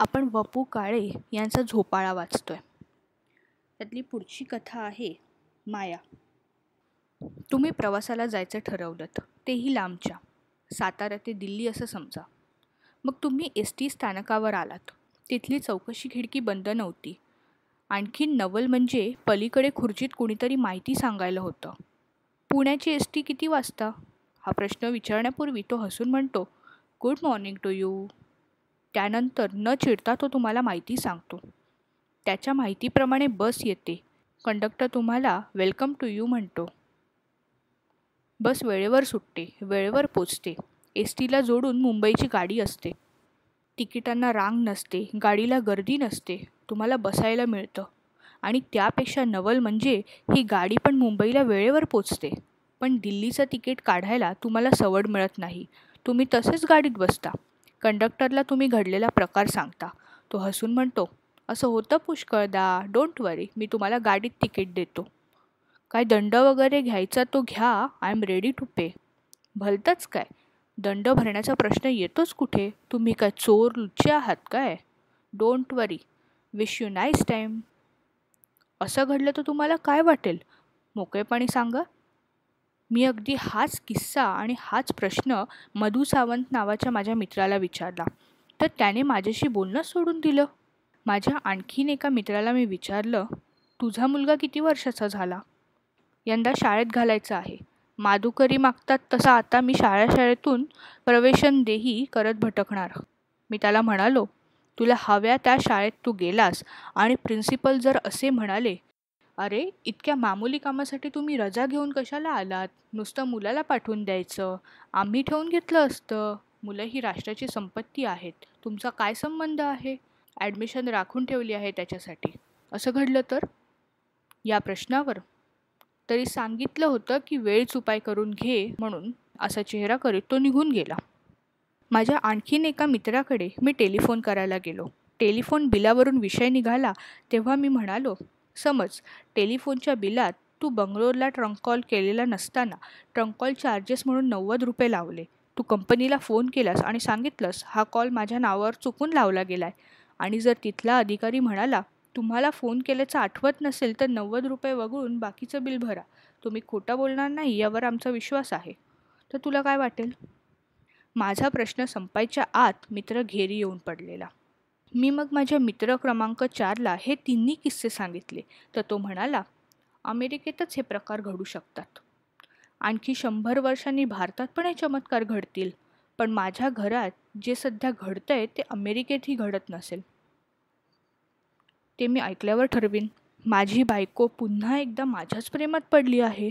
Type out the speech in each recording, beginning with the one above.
आपण वपू काळे यांचा झोपाळा वाचतोय. त्यातली पुढची कथा आहे माया. तुम्ही प्रवासाला जायचं ठरवलं तेही लांबच्या. सातारा ते दिल्ली असं समजा. मग तुम्ही एस टी स्थानकावर आलात. तिथली चौकशी खिडकी बंद नव्हती. आणखीन नवल म्हणजे पलीकडे खुर्चीत कुणीतरी माहिती सांगायला होतं. पुण्याची एस टी किती वाजता? हा प्रश्न विचारण्यापूर्वी तो हसून म्हणतो गुड मॉर्निंग टू यू त्यानंतर न चिडता तो तुम्हाला माहिती सांगतो. त्याच्या माहितीप्रमाणे बस येते. कंडक्टर तुम्हाला वेलकम टू यू म्हणतो. बस वेळेवर सुटते वेळेवर पोचते. एस टीला जोडून मुंबईची गाडी असते. तिकिटांना रांग नसते गाडीला गर्दी नसते तुम्हाला बसायला मिळतं. आणि त्यापेक्षा नवल म्हणजे ही गाडी पण मुंबईला वेळेवर पोचते. पण दिल्लीचं तिकीट काढायला तुम्हाला सवड मिळत नाही. तुम्ही तसेच गाडीत बसता. कंडक्टरला तुम्ही घडलेला प्रकार सांगता. तो हसून म्हणतो असं होतं पुष्कळदा डोंट वरी मी तुम्हाला गाडीत तिकीट देतो. काय दंड वगैरे घ्यायचा तो घ्या I am ready to pay. भलतंच काय? दंड भरण्याचा प्रश्न येतोच कुठे? तुम्ही काय चोर लुच्चे आहात काय? Don't worry. Wish you nice time. असं घडलं तर तुम्हाला काय वाटेल? मोकळेपणी सांगा. मी अगदी हाच किस्सा आणि हाच प्रश्न मधू सावंत नावाच्या माझ्या मित्राला विचारला. तर त्याने माझ्याशी बोलणं सोडून दिलं. माझ्या आणखीन एका मित्राला मी विचारलं तुझा मुलगा किती वर्षाचा झाला? यंदा शाळेत घालायचा आहे. माधुकरी मागतात तसा आता मी शाळा शाळेतून प्रवेशन देही करत भटकणार. मी त्याला म्हणालो तुला हव्या त्या शाळेत तू गेलास आणि प्रिन्सिपल जर असे म्हणाले अरे इतक्या मामूली कामासाठी तुम्ही रजा घेऊन कशाला आलात? नुसतं मुलाला पाठवून द्यायचं. आम्ही ठेवून घेतलं असतं. मुलं ही राष्ट्राची संपत्ती आहेत. तुमचा काय संबंध आहे? ॲडमिशन राखून ठेवली आहे त्याच्यासाठी. असं घडलं तर? या प्रश्नावर. तरी सांगितलं होतं की वेळच उपाय करून घे म्हणून असा चेहरा करीत तो निघून गेला. माझ्या आणखीन एका मित्राकडे मी टेलिफोन करायला गेलो. टेलिफोन बिलावरून विषय निघाला तेव्हा मी म्हणालो समज टेलिफोनच्या बिलात तू बंगलोरला ट्रंक कॉल केलेला नसताना ट्रंक कॉल चार्जेस म्हणून नव्वद रुपये लावले. तू कंपनीला फोन केलास आणि सांगितलंस हा कॉल माझ्या नावावर चुकून लावला गेला आहे आणि जर तिथला अधिकारी म्हणाला तुम्हाला फोन केल्याचं आठवत नसेल तर नव्वद रुपये वगळून बाकीचं बिल भरा. तुम्ही खोटं बोलणार नाही यावर आमचा विश्वास आहे. तर तुला काय वाटेल? माझा प्रश्न संपायच्या आत मित्र घेरी येऊन पडलेला. मी मग माझ्या मित्र क्रमांक चारला हे तिन्ही किस्से सांगितले. तर तो म्हणाला अमेरिकेतच हे प्रकार घडू शकतात. आणखी शंभर वर्षांनी भारतात पण हे चमत्कार घडतील. पण माझ्या घरात जे सध्या घडतं आहे ते अमेरिकेतही घडत नसेल. ते मी ऐकल्यावर ठरवीन. माझी बायको पुन्हा एकदा माझ्याच प्रेमात पडली आहे.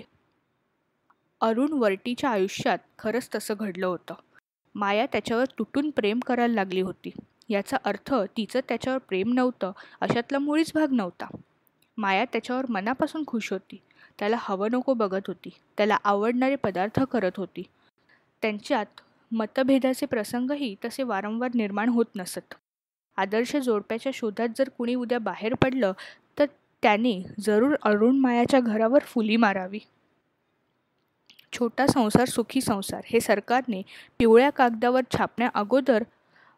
अरुण वर्टीच्या आयुष्यात खरंच तसं घडलं होतं. माया त्याच्यावर तुटून प्रेम करायला लागली होती. याचा अर्थ तिचं त्याच्यावर प्रेम नव्हतं अशातला मुळीच भाग नव्हता. माया त्याच्यावर मनापासून खुश होती. त्याला हवं नको बघत होती. त्याला आवडणारे पदार्थ करत होती. त्यांच्यात मतभेदाचे प्रसंगही तसे वारंवार निर्माण होत नसत. आदर्श जोडप्याच्या शोधात जर कुणी उद्या बाहेर पडलं तर त्याने जरूर अरुण मायाच्या घरावर फुली मारावी. छोटा संसार सुखी संसार हे सरकारने पिवळ्या कागदावर छापण्या अगोदर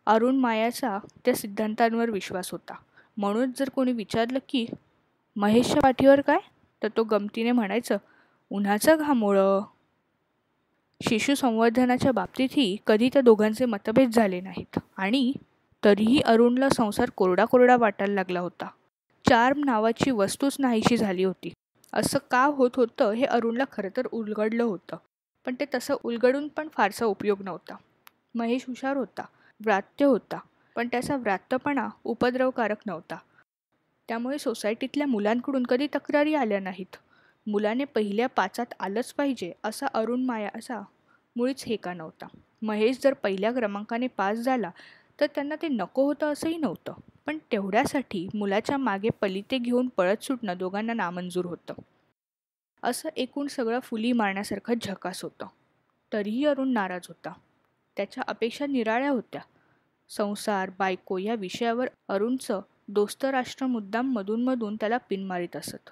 अरुण मायाचा त्या सिद्धांतांवर विश्वास होता. म्हणून जर कोणी विचारलं की महेशच्या पाठीवर काय? तर तो गमतीने म्हणायचं उन्हाचं घामोळं. शिशु संवर्धनाच्या बाबतीतही कधी त्या दोघांचे मतभेद झाले नाहीत. आणि तरीही अरुणला संसार कोरडा कोरडा वाटायला लागला होता. चार्म नावाची वस्तूच नाहीशी झाली होती. असं का होत होतं हे अरुणला खरं तर उलगडलं होतं. पण ते तसं उलगडून पण फारसा उपयोग नव्हता. महेश हुशार होता. व्रात्य होता. पण त्याचा व्रात्यपणा उपद्रवकारक नव्हता. त्यामुळे सोसायटीतल्या मुलांकडून कधी तक्रारी आल्या नाहीत. मुलाने पहिल्या पाचात आलंच पाहिजे असा अरुण माया असा मुळीच हेका नव्हता. महेश जर पहिल्या क्रमांकाने पास झाला तर त्यांना ते नको होतं असंही नव्हतं. पण तेवढ्यासाठी मुलाच्या मागे पलिते घेऊन पळत सुटणं दोघांना नामंजूर होतं. असं एकूण सगळं फुली मारण्यासारखं झकास होतं. तरीही अरुण नाराज होता. त्याच्या अपेक्षा निराळ्या होत्या. संसार बायको या विषयावर अरुणचं दोस्तराष्ट्र मुद्दाम मधूनमधून त्याला पिन मारित असत.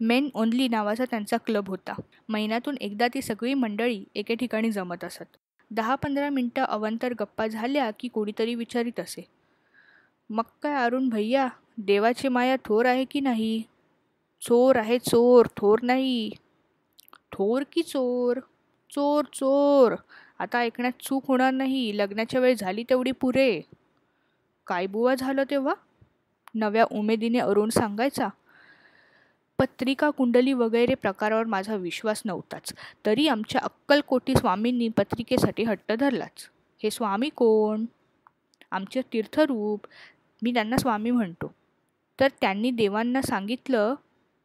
मेन ओनली नावाचा त्यांचा क्लब होता. महिन्यातून एकदा ती सगळी मंडळी एके ठिकाणी जमत असत. दहा पंधरा मिनटं अवंतर गप्पा झाल्या की कोणीतरी विचारित असे. मग काय अरुण भैया देवाची माया थोर आहे की नाही? चोर आहे चोर थोर नाही. थोर की चोर? चोर चोर. आता ऐकण्यात चूक होणार नाही. लग्नाच्या वेळ झाली तेवढी पुरे. काय बुवा झालं तेव्हा? नव्या उमेदीने अरुण सांगायचा पत्रिका कुंडली वगैरे प्रकारावर माझा विश्वास नव्हताच. तरी आमच्या अक्कलकोटी स्वामींनी पत्रिकेसाठी हट्ट धरलाच. हे स्वामी कोण? आमचे तीर्थरूप. मी त्यांना स्वामी म्हणतो. तर त्यांनी देवांना सांगितलं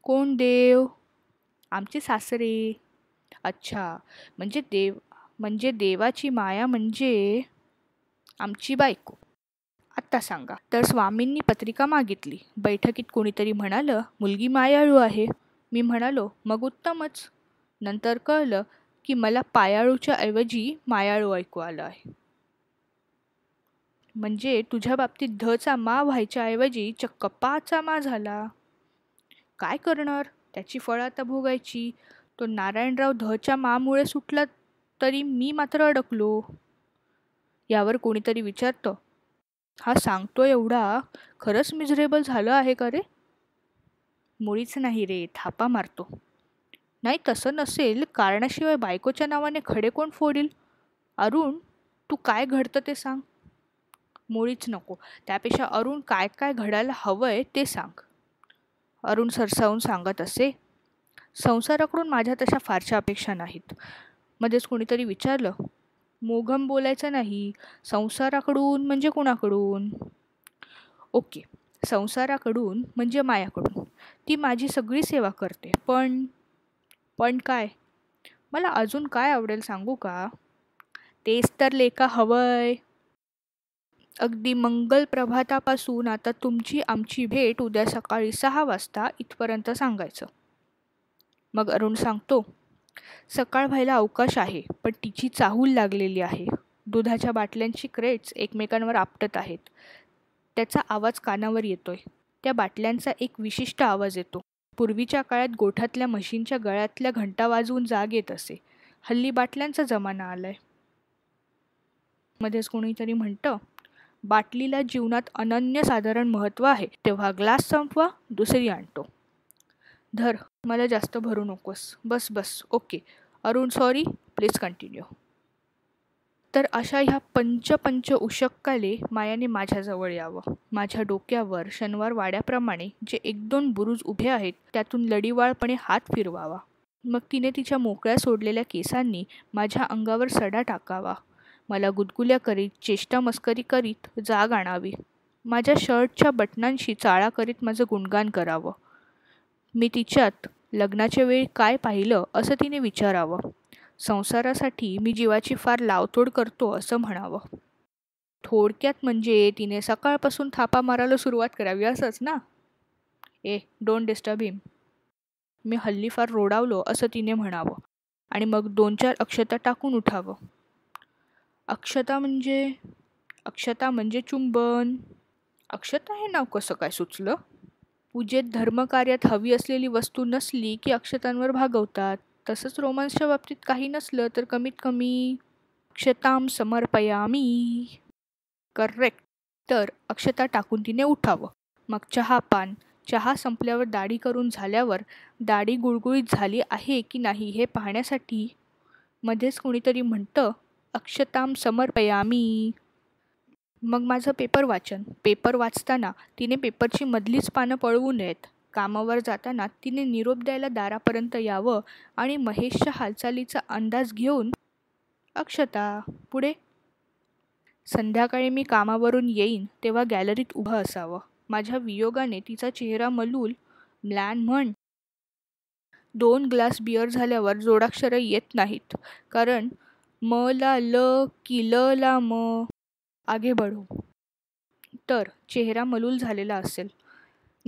कोण देव? आमचे सासरे. अच्छा. म्हणजे देव म्हणजे देवाची माया म्हणजे आमची बायको. आत्ता सांगा. तर स्वामींनी पत्रिका मागितली. बैठकीत कोणीतरी म्हणालं मुलगी मायाळू आहे. मी म्हणालो मग उत्तमच. नंतर कळलं की मला पायाळूच्या ऐवजी मायाळू ऐकू आलं आहे. म्हणजे तुझ्या बाबतीत धचा मा व्हायच्या ऐवजी चक्क पाचा मा झाला. काय करणार? त्याची फळं आता भोगायची. तो नारायणराव धच्या मामुळे सुटला तरी मी मात्र अडकलो. यावर कोणीतरी विचारतं. हा सांगतो एवढा. खरंच मिझरेबल झालं आहे का रे? मुळीच नाही रे थापा मारतो. नाही तसं नसेल. कारणाशिवाय बायकोच्या नावाने खडे कोण फोडील? अरुण तू काय घडतं ते सांग. मुळीच नको. त्यापेक्षा अरुण काय काय घडायला हवंय ते सांग. अरुण सरसावून सांगत असे. संसाराकडून माझ्या तशा फारशा अपेक्षा नाहीत. मध्येच कोणीतरी विचारलं मोघम बोलायचं नाही संसाराकडून म्हणजे कोणाकडून? ओके संसाराकडून म्हणजे मायाकडून. ती माझी सगळी सेवा करते. पण पण काय? मला अजून काय आवडेल सांगू का? तेच तर लेका हवंय. अगदी मंगल प्रभातापासून आता तुमची आमची भेट उद्या सकाळी सहा वाजता इथपर्यंत सांगायचं. मग अरुण सांगतो सकाळ व्हायला अवकाश आहे पण तिची चाहूल लागलेली आहे. दुधाच्या बाटल्यांची क्रेट्स एकमेकांवर आपटत आहेत. त्याचा आवाज कानावर येतोय. त्या बाटल्यांचा एक विशिष्ट आवाज येतो. पूर्वीच्या काळात गोठ्यातल्या म्हशींच्या गळ्यातल्या घंटा वाजवून जाग येत असे. हल्ली बाटल्यांचा जमाना आलाय. मध्येच कोणीतरी म्हणतं बाटलीला जीवनात अनन्यसाधारण महत्त्व आहे. तेव्हा ग्लास संपवा दुसरी आणतो. धर मला जास्त भरू नकोस. बस बस. Okay. Arun sorry please continue तर अशा ह्या पंचपंच उशक्काले मायाने माझ्याजवळ यावं. माझ्या डोक्यावर शनिवार वाड्याप्रमाणे जे एक दोन बुरुज उभे आहेत त्यातून लढीवाळपणे हात फिरवावा. मग तिने तिच्या मोकळ्या सोडलेल्या केसांनी माझ्या अंगावर सडा टाकावा. मला गुदगुल्या करीत चेष्टा मस्करी करीत जाग आणावी. माझ्या शर्टच्या बटनांशी चाळा करीत माझं गुणगान करावं. मी तिच्यात लग्नाच्या वेळी काय पाहिलं असं तिने विचारावं. संसारासाठी मी जीवाची फार लावतोड करतो असं म्हणावं. थोडक्यात म्हणजे तिने सकाळपासून थापा मारायला सुरुवात करावी असंच ना? ए डोंट डिस्टर्ब हिम मी हल्ली फार रोडावलो असं तिने म्हणावं आणि मग दोन चार अक्षता टाकून उठावं. अक्षता म्हणजे अक्षता म्हणजे चुंबन. अक्षता हे नाव कसं काय सुचलं? पूजेत धर्मकार्यात हवी असलेली वस्तू नसली की अक्षतांवर भागवतात. तसंच रोमांसच्या बाबतीत काही नसलं तर कमीत कमी अक्षताम समर्पयामी. करेक्ट तर अक्षता टाकून तिने उठावं. मग चहा पान. चहा संपल्यावर दाढी करून झाल्यावर दाढी गुळगुळीत झाली आहे की नाही हे पाहण्यासाठी मध्येच कोणीतरी म्हणतं अक्षताम समर्पयामी. मग माझं पेपर वाचन. पेपर वाचताना तिने पेपरची मधलीच पानं पळवू नयेत. कामावर जाताना तिने निरोप द्यायला दारापर्यंत यावं आणि महेशच्या हालचालीचा अंदाज घेऊन अक्षता पुढे? संध्याकाळी मी कामावरून येईन तेव्हा गॅलरीत उभं असावं. माझ्या वियोगाने तिचा चेहरा मलूल म्लॅन म्हण. दोन ग्लास बियर झाल्यावर जोडाक्षरं येत नाहीत. कारण म ला ल की ल ला म आगे बढो. तर चेहरा मलूल झालेला असेल.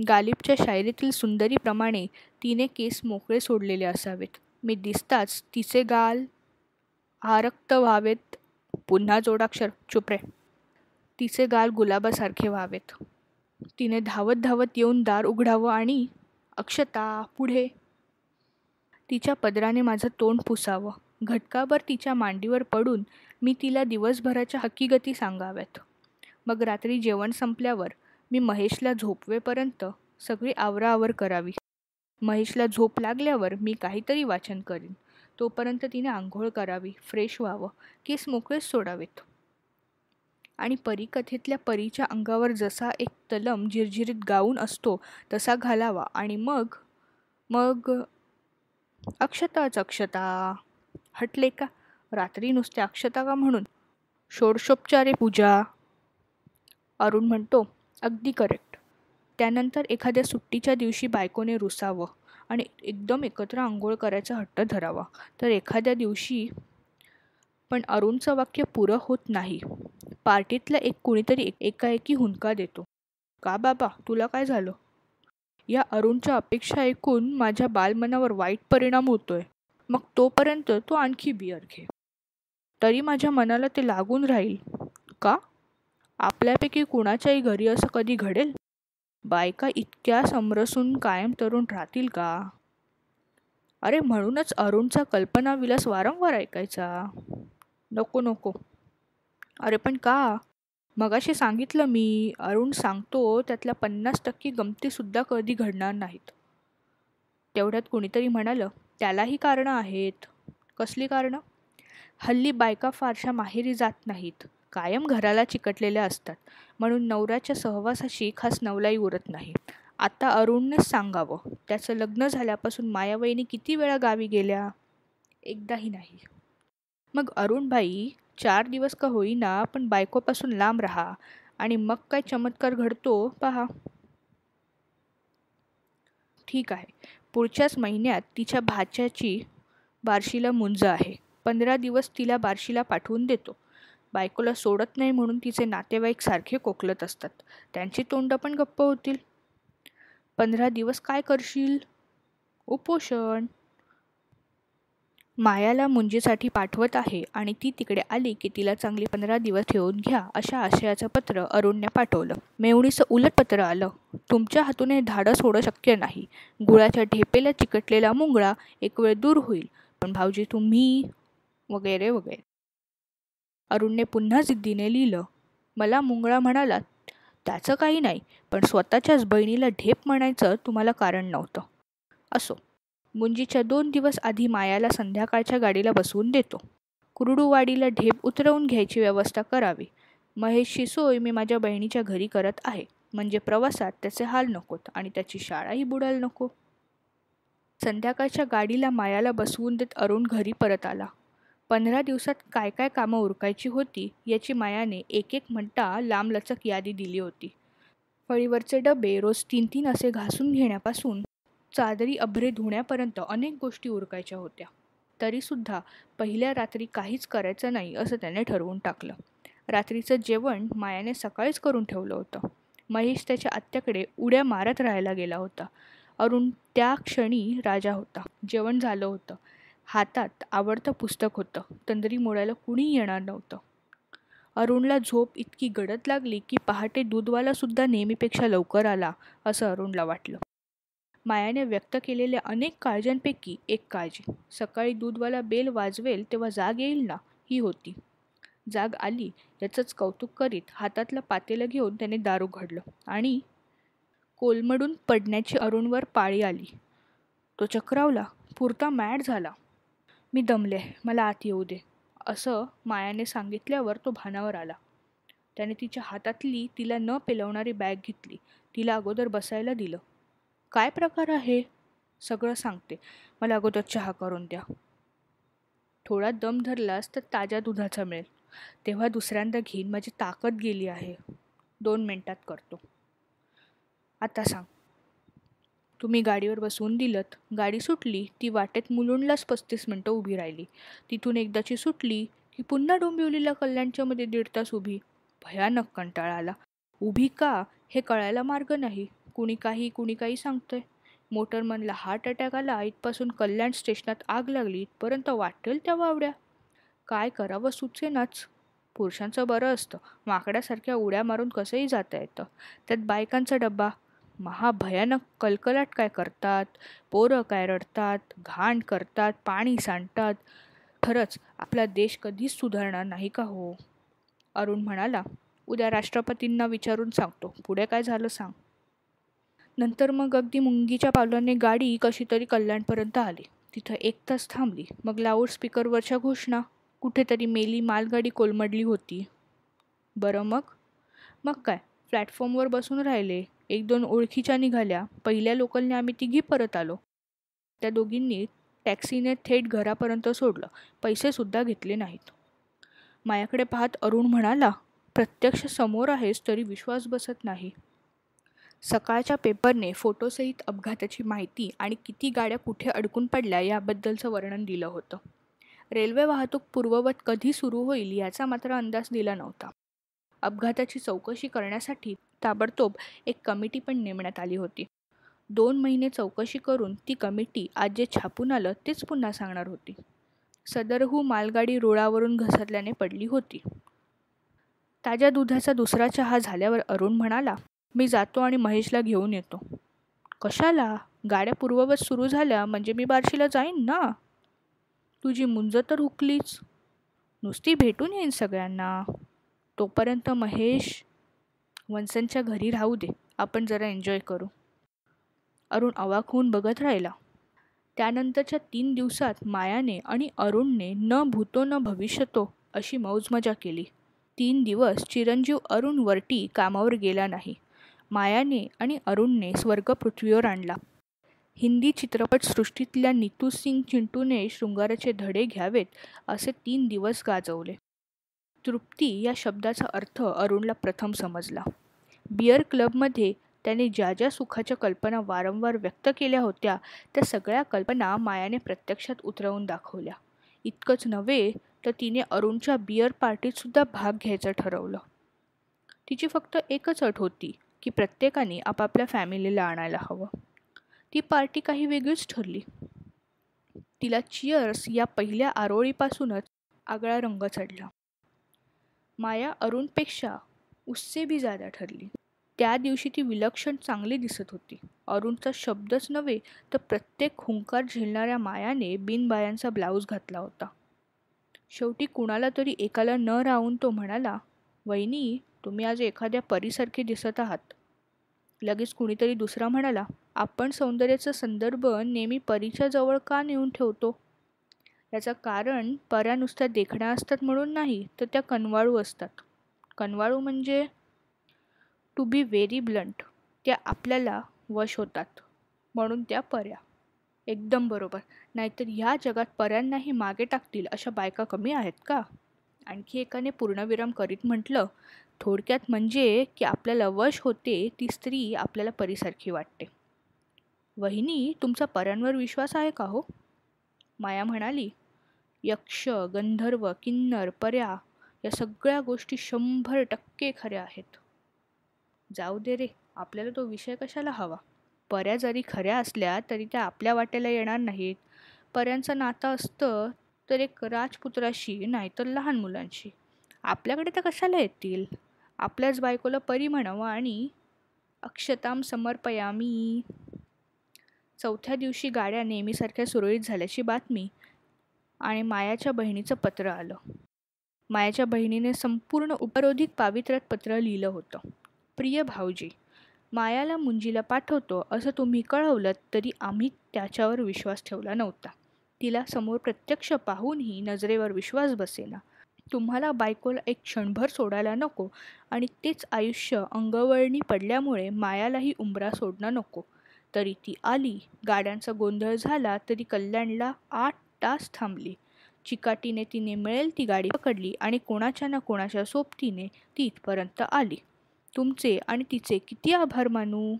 गालिबच्या शायरीतील सुंदरीप्रमाणे तिने केस मोकळे सोडलेले असावेत. मी दिसताच तिचे गाल आरक्त व्हावेत. पुन्हा जोडाक्षर चुपरे तिचे गाल गुलाबासारखे व्हावेत. तिने धावत धावत येऊन दार उघडावं आणि अक्षता पुढे. तिच्या पदराने माझं तोंड पुसावं. घटकाभर तिच्या मांडीवर पडून मी तिला दिवसभराच्या हकीगती सांगाव्यात. मग रात्री जेवण संपल्यावर मी महेशला झोपवेपर्यंत सगळी आवराआवर करावी. महेशला झोप लागल्यावर मी काहीतरी वाचन करीन. तोपर्यंत तिने आंघोळ करावी फ्रेश व्हावं केस मोकळेच सोडावेत. आणि परीकथेतल्या परीच्या अंगावर जसा एक तलम झिरझिरीत गाऊन असतो तसा घालावा. आणि मग मग अक्षताच अक्षता. हटले का? रात्री नुसत्या अक्षता का म्हणून? षोडशोपचारे पूजा. अरुण म्हणतो अगदी करेक्ट त्यानंतर एखाद्या सुट्टीच्या दिवशी बायकोने रुसावं आणि एकदम एकत्र आंघोळ करायचा हट्ट धरावा. तर एखाद्या दिवशी पण अरुणचं वाक्य पुरं होत नाही. पार्टीतला एक कुणीतरी एकाएकी हुंका देतो. का बाबा? तुला काय झालं? या अरुणच्या अपेक्षा ऐकून माझ्या बालमनावर वाईट परिणाम होतोय. मग तोपर्यंत तो आणखी बिअर घे. तरी माझ्या मनाला ते लागून राहील. का? आपल्यापैकी कुणाच्याही घरी असं कधी घडेल? बायका इतक्या समरसून कायम तरुण राहतील का? अरे म्हणूनच अरुणचा कल्पनाविलास वारंवार ऐकायचा. नको नको. अरे पण का? मगाशी सांगितलं मी. अरुण सांगतो त्यातल्या पन्नास टक्के गमतीसुद्धा कधी घडणार नाहीत. तेवढ्यात कुणीतरी म्हणालं त्यालाही कारणं आहेत. कसली कारणं? हल्ली बायका फारशा माहेरी जात नाहीत. कायम घराला चिकटलेल्या असतात. म्हणून नवऱ्याच्या सहवासाशी खास नवलाई उरत नाही. आता अरुणनेच सांगावं. त्याचं लग्न झाल्यापासून मायावईनी किती वेळा गावी गेल्या? एकदाही नाही. मग अरुणबाई चार दिवस का होईना पण बायकोपासून लांब राहा आणि मग काय चमत्कार घडतो पहा. ठीक आहे. पुढच्याच महिन्यात तिच्या भाच्याची बार्शीला मुंज आहे. पंधरा दिवस तिला बार्शीला पाठवून देतो. बायकोला सोडत नाही म्हणून तिचे नातेवाईक सारखे कोकलत असतात. त्यांची तोंड पण गप्प होतील. पंधरा दिवस काय करशील? उपोषण. मायाला मुंजीसाठी पाठवत आहे आणि ती तिकडे आली की तिला चांगली पंधरा दिवस ठेवून घ्या अशा आशयाचं पत्र अरुणने पाठवलं. मेवणीचं उलट पत्र आलं. तुमच्या हातून हे धाडस होणं शक्य नाही. गुळाच्या ढेपेला चिकटलेला मुंगळा एक वेळ दूर होईल. पण भाऊजी तुम्ही वगैरे वगैरे. अरुणने पुन्हा जिद्दीने लिहिलं. मला मुंगळा म्हणाला त्याचं काही नाही पण स्वतःच्याच बहिणीला ढेप म्हणायचं तुम्हाला कारण नव्हतं. असो. मुंजीच्या दोन दिवस आधी मायाला संध्याकाळच्या गाडीला बसवून देतो. कुरडूवाडीला ढेप उतरवून घ्यायची व्यवस्था करावी. महेशची सोय मी माझ्या बहिणीच्या घरी करत आहे. म्हणजे प्रवासात त्याचे हाल नकोत आणि त्याची शाळाही बुडाल नको. संध्याकाळच्या गाडीला मायाला बसवून देत अरुण घरी परत आला. पंधरा दिवसात काय काय कामं उरकायची होती याची मायाने एक एक म्हणता लांबलचक यादी दिली होती. फळीवरचे डबे रोज तीन तीन असे घासून घेण्यापासून चादरी अभ्रे धुण्यापर्यंत अनेक गोष्टी उरकायच्या होत्या. तरीसुद्धा पहिल्या रात्री काहीच करायचं नाही असं त्याने ठरवून टाकलं. रात्रीचं जेवण मायाने सकाळीच करून ठेवलं होतं. महेश त्याच्या आत्याकडे उड्या मारत राहायला गेला होता. अरुण त्या क्षणी राजा होता. जेवण झालं होतं. हातात आवडतं पुस्तक होतं. तंद्री मोडायला कुणी येणार नव्हतं. अरुणला झोप इतकी गडद लागली की पहाटे दूधवालासुद्धा नेहमीपेक्षा लवकर आला असं अरुणला वाटलं. मायाने व्यक्त केलेल्या अनेक काळजांपैकी एक काळजी. सकाळी दूधवाला बेल वाजवेल तेव्हा जाग येईल ना? ही होती. जाग आली याचंच कौतुक करीत हातातलं पातेलं घेऊन त्याने दारू घडलं आणि कोलमडून पडण्याची अरुणवर पाळी आली. तो चक्रावला? पुरता मॅड झाला. मी दमले. मला आत येऊ दे. असं मायाने सांगितल्यावर तो भानावर आला. त्याने तिच्या हातातली तिला न पेलवणारी बॅग घेतली. तिला अगोदर बसायला दिलं. काय प्रकार आहे? सगळं सांगते. मला अगोदर चहा करून द्या. थोडा दम धरलास तर ताज्या दुधाचा मिळेल. तेव्हा दुसऱ्यांदा घेईन. माझी ताकद गेली आहे. दोन मिनटात करतो. आता सांग. तुम्ही गाडीवर बसवून दिलत. गाडी सुटली. ती वाटेत मुलुंडलाच पस्तीस मिनटं उभी राहिली. तिथून एकदाची सुटली की पुन्हा डोंबिवलीला कल्याणच्यामध्ये दीड तास उभी. भयानक कंटाळा आला. उभी का? हे कळायला मार्ग नाही. कुणी काही कुणी काही सांगतंय. मोटरमनला हार्ट अटॅक आला इथपासून कल्याण स्टेशनात आग लागली इथपर्यंत वाटेल त्या वावड्या. काय करावं सुचेनाच. पुरुषांचं बरं असतं. माकड्यासारख्या उड्या मारून कसंही जाता येतं. त्यात बायकांचा डब्बा. महाभयानक कलकलाट काय करतात. पोरं काय रडतात. घाण करतात. पाणी सांडतात. खरंच आपला देश कधीच सुधारणार नाही का हो? अरुण म्हणाला. उद्या राष्ट्रपतींना विचारून सांगतो. पुढे काय झालं सांग. नंतर मग अगदी मुंगीच्या पावलाने गाडी कशी तरी कल्याणपर्यंत आली. तिथं एक तास थांबली. मग लाऊडस्पीकरवरच्या घोषणा कुठेतरी मेली मालगाडी कोलमडली होती. बरं मग? मग काय? प्लॅटफॉर्मवर बसून राहिले. एक दोन ओळखीच्या निघाल्या. पहिल्या लोकलने आम्ही तिघी परत आलो. त्या दोघींनी टॅक्सीने थेट घरापर्यंत सोडलं. पैसेसुद्धा घेतले नाहीत. मायाकडे पाहत अरुण म्हणाला प्रत्यक्ष समोर आहेस तरी विश्वास बसत नाही. सकाळच्या पेपरने फोटोसहित अपघाताची माहिती आणि किती गाड्या कुठे अडकून पडल्या याबद्दलचं वर्णन दिलं होतं. रेल्वे वाहतूक पूर्ववत कधी सुरू होईल याचा मात्र अंदाज दिला नव्हता. अपघाताची चौकशी करण्यासाठी ताबडतोब एक कमिटी पण नेमण्यात आली होती. दोन महिने चौकशी करून ती कमिटी आज जे छापून आलं तेच पुन्हा सांगणार होती. सदरहू मालगाडी रुळावरून घसरल्याने पडली होती. ताज्या दुधाचा दुसरा चहा झाल्यावर अरुण म्हणाला मी जातो आणि महेशला घेऊन येतो. कशाला? गाड्या पूर्ववत सुरू झाल्या म्हणजे मी बार्शीला जाईन ना? तुझी मुंज तर हुकलीच. नुसती भेटून येईन सगळ्यांना. तोपर्यंत महेश वंसनच्या घरी राहू दे. आपण जरा एन्जॉय करू. अरुण अवाक होऊन बघत राहिला. त्यानंतरच्या तीन दिवसात मायाने आणि अरुणने न भूतो न भविष्यतो अशी मौजमजा केली. तीन दिवस चिरंजीव अरुण वरटी कामावर गेला नाही. मायाने आणि अरुणने स्वर्ग पृथ्वीवर आणला. हिंदी चित्रपटसृष्टीतल्या नीतू सिंग चिंटूने शृंगाराचे धडे घ्यावेत असे तीन दिवस गाजवले. तृप्ती या शब्दाचा अर्थ अरुणला प्रथम समजला. बियर क्लबमध्ये त्याने ज्या ज्या सुखाच्या कल्पना वारंवार व्यक्त केल्या होत्या त्या सगळ्या कल्पना मायाने प्रत्यक्षात उतरवून दाखवल्या. इतकंच नव्हे तर तिने अरुणच्या बियर पार्टीतसुद्धा भाग घ्यायचं ठरवलं. तिची फक्त एकच अट होती की प्रत्येकाने आपापल्या फॅमिलीला आणायला हवं. ती पार्टी काही वेगळीच ठरली. तिला चिअर्स या पहिल्या आरोळीपासूनच आगळा रंग चढला. माया अरुणपेक्षा उससे बी जादा ठरली. त्या दिवशी ती विलक्षण चांगली दिसत होती. अरुणचा शब्दच नव्हे तर प्रत्येक हुंकार झेलणाऱ्या मायाने बिनबायांचा ब्लाऊज घातला होता. शेवटी कुणाला तरी एकाला न राहून तो म्हणाला वहिनी तुम्ही आज एखाद्या परीसारखे दिसत आहात. लगेच कुणीतरी दुसरा म्हणाला आपण सौंदर्याचा संदर्भ नेहमी परीच्या जवळ का नेऊन ठेवतो? याचं कारण पऱ्या नुसत्या देखण्या असतात म्हणून नाही तर त्या कनवाळू असतात. कनवाळू म्हणजे टू बी व्हेरी ब्लंट त्या आपल्याला वश होतात म्हणून त्या पर्या एकदम बरोबर. नाहीतर ह्या जगात पर्यांनाही मागे टाकतील अशा बायका कमी आहेत का? आणखी एकाने पूर्णविराम करीत म्हटलं थोडक्यात म्हणजे की आपल्याला वश होते ती स्त्री आपल्याला परीसारखी वाटते. वहिनी तुमचा पर्यांवर विश्वास आहे का हो? माया म्हणाली यक्ष गंधर्व किन्नर पर्या या सगळ्या गोष्टी शंभर टक्के खऱ्या आहेत. जाऊ दे रे आपल्याला तो विषय कशाला हवा? पर्या जरी खऱ्या असल्या तरी त्या आपल्या वाट्याला येणार नाहीत. पर्यांचं नातं असतं तर एक राजपुत्राशी नाहीतर लहान मुलांशी. आपल्याकडे तर कशाला येतील? आपल्याच बायकोला परी म्हणावं आणि अक्षताम समर्पयामी. चौथ्या दिवशी गाड्या नेहमीसारख्या सुरळीत झाल्याची बातमी आणि मायाच्या बहिणीचं पत्र आलं. मायाच्या बहिणीने संपूर्ण उपरोधिक पावित्र्यात पत्र लिहिलं होतं. प्रिय भाऊजी मायाला मुंजीला पाठवतो असं तुम्ही कळवलं तरी आम्ही त्याच्यावर विश्वास ठेवला नव्हता. तिला समोर प्रत्यक्ष पाहूनही नजरेवर विश्वास बसेना. तुम्हाला बायकोला एक क्षणभर सोडायला नको आणि तेच आयुष्य अंगवळणी पडल्यामुळे मायालाही उंबरा सोडणं नको. तरी ती आली गाड्यांचा गोंधळ झाला तरी कल्याणला आठ तास थांबली. चिकाटीने तिने मिळेल ती गाडी पकडली आणि कोणाच्या ना कोणाच्या सोबतीने ती इथपर्यंत आली. तुमचे आणि तिचे किती आभार मानू?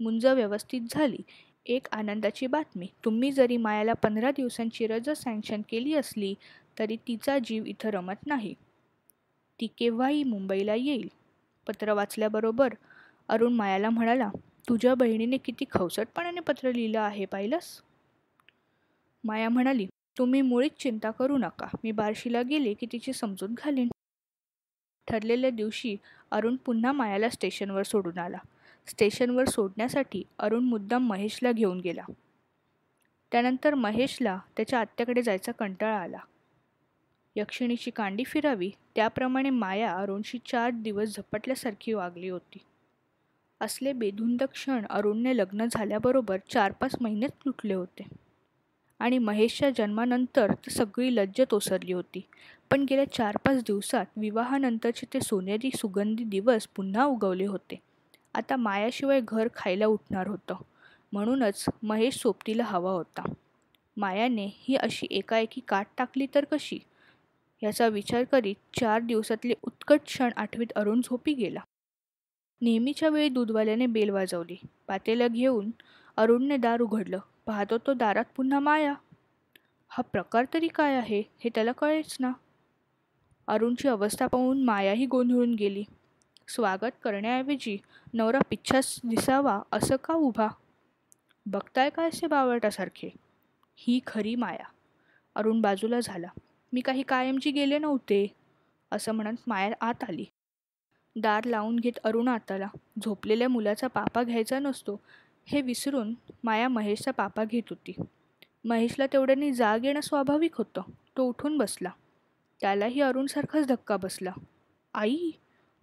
मुंज व्यवस्थित झाली. एक आनंदाची बातमी. तुम्ही जरी मायाला पंधरा दिवसांची रज सँक्शन केली असली तरी तिचा जीव इथं रमत नाही. ती केव्हाही मुंबईला येईल. पत्र वाचल्याबरोबर अरुण मायाला म्हणाला तुझ्या बहिणीने किती खवसटपणाने पत्र लिहिलं आहे पाहिलंस? माया म्हणाली तुम्ही मुळीच चिंता करू नका. मी बार्शीला गेले की तिची समजूत घालीन. ठरलेल्या दिवशी अरुण पुन्हा मायाला स्टेशनवर सोडून आला. स्टेशनवर सोडण्यासाठी अरुण मुद्दाम महेशला घेऊन गेला. त्यानंतर महेशला त्याच्या आत्याकडे जायचा कंटाळा आला. यक्षिणीची कांडी फिरावी त्याप्रमाणे माया अरुणशी चार दिवस झपटल्यासारखी वागली होती. असले बेधुंद क्षण अरुणने लग्न झाल्याबरोबर चार पाच महिनेच लुटले होते. आणि महेशच्या जन्मानंतर तर सगळी लज्जत ओसरली होती. पण गेल्या चार पाच दिवसात विवाहानंतरचे ते सोनेरी सुगंधी दिवस पुन्हा उगवले होते. आता मायाशिवाय घर खायला उठणार होतं. म्हणूनच महेश सोबतीला हवा होता. मायाने ही अशी एकाएकी काट टाकली तर कशी? याचा विचार करीत चार दिवसातले उत्कट क्षण आठवीत अरुण झोपी गेला. नेहमीच्या वेळी दूधवाल्याने बेल वाजवली. पातेला घेऊन अरुणने दार उघडलं. पाहतो तो दारात पुन्हा माया. हा प्रकार तरी काय आहे हे त्याला कळेच ना? अरुणची अवस्था पाहून मायाही गोंधळून गेली. स्वागत करण्याऐवजी नवरा पिच्छाच दिसावा असं का उभा? बघताय का असे बावळटासारखे? ही खरी माया. अरुण बाजूला झाला. मी काही कायमची गेले नव्हते असं म्हणत माया आत आली. दार लावून घेत अरुण आताला. झोपलेल्या मुलाचा पापा घ्यायचा नसतो हे विसरून माया महेशचा पापा घेत होती. महेशला तेवढ्यानी जाग येणं स्वाभाविक होतं. तो उठून बसला. त्यालाही अरुणसारखाच धक्का बसला. आई!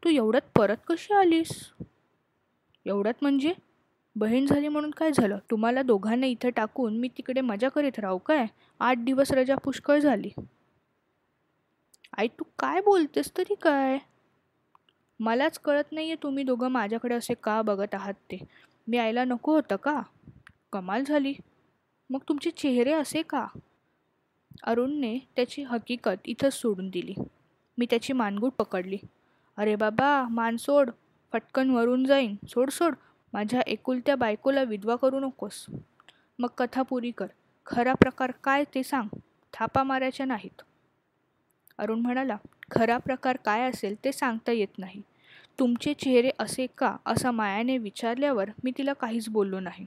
तू एवढ्यात परत कशी आलीस? एवढ्यात म्हणजे? बहीण झाली म्हणून काय झालं? तुम्हाला दोघांना इथं टाकून मी तिकडे मजा करीत राहू काय? आठ दिवस रजा पुष्कळ झाली. आई तू काय बोलतेस तरी काय? मलाच कळत नाही आहे तुम्ही दोघं माझ्याकडे असे का बघत आहात ते. मी आईला नको होतं का? कमाल झाली. मग तुमचे चेहरे असे का? अरुणने त्याची हकीकत इथंच सोडून दिली. मी त्याची मानगूट पकडली. अरे बाबा मान सोड. फटकन वरून जाईन. सोड सोड. माझ्या एकुलत्या बायकोला विधवा करू नकोस. मग कथा पुरी कर. खरा प्रकार काय ते सांग. थापा मारायच्या नाहीत. अरुण म्हणाला खरा प्रकार काय असेल ते सांगता येत नाही. तुमचे चेहरे असे का? असा मायाने विचारल्यावर मी तिला काहीच बोललो नाही.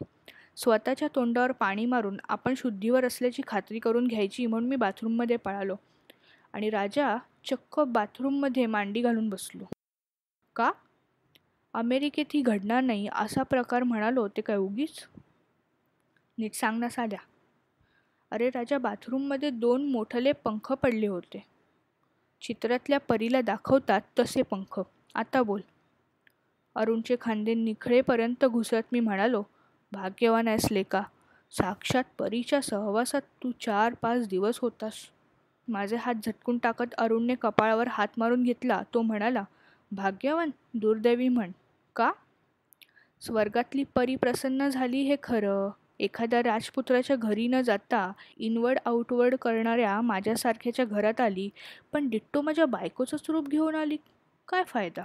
स्वतःच्या तोंडावर पाणी मारून आपण शुद्धीवर असल्याची खात्री करून घ्यायची म्हणून मी बाथरूममध्ये पळालो. आणि राजा चक्क बाथरूममध्ये मांडी घालून बसलो. का? अमेरिकेत ही घडणार नाही असा प्रकार म्हणालो ते काय उगीच? नीट सांग ना साध्या अरे राजा बाथरूममध्ये दोन मोठले पंख पडले होते. चित्रातल्या परीला दाखवतात तसे पंख. आता बोल. अरुणचे खांदे निखळेपर्यंत घुसत मी म्हणालो भाग्यवान आहेस लेका. साक्षात परीच्या सहवासात तू चार पाच दिवस होतास. माझे हात झटकून टाकत अरुणने कपाळावर हात मारून घेतला. तो म्हणाला भाग्यवान दुर्दैवी म्हण. का? स्वर्गातली परी प्रसन्न झाली हे खरं. एखाद्या राजपुत्राच्या घरी न जाता इनवर्ड आउटवर्ड करणाऱ्या माझ्यासारख्याच्या घरात आली पण डिट्टो माझ्या बायकोचं स्वरूप घेऊन आली. काय फायदा?